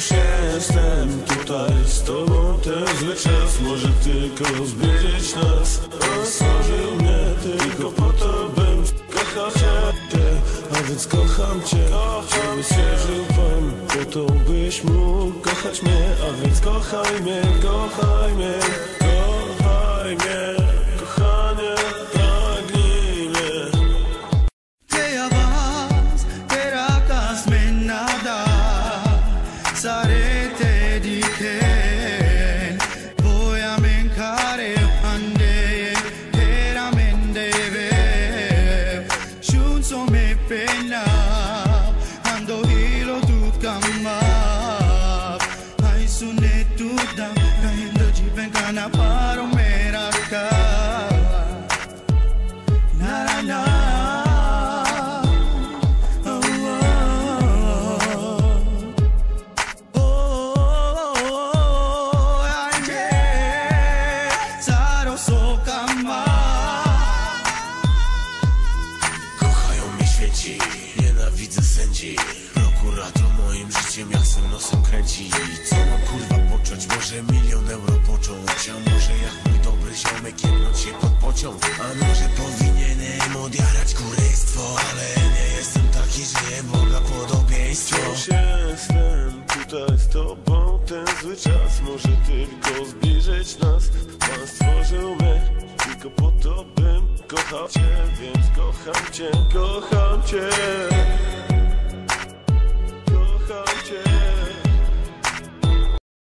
Wciąż jestem tutaj z tobą ten zły czas. Może tylko zbliżyć nas. On mnie tylko po to, bym kochał cię. A więc kocham cię, żeby stworzył Pan Po to byś mógł kochać mnie. A więc kochaj mnie, kochaj mnie me pena. Ando hilo tu kama ai sune tu dam cayendo jiben kana paro Święci, nienawidzę sędzi. Prokurator moim życiem jasnym nosem kręci I co mam kurwa począć? Może milion euro począć A może jak mój dobry ziomek jednąć się pod pociąg A może powinienem odjarać kurystwo Ale nie jestem taki, że Boga podobieństwo. Wciąż jestem? Tutaj z tobą ten zły czas. Może tylko zbliżyć nas. Pan stworzył mnie bym kochał cię Więc kocham cię, kocham cię. Kocham cię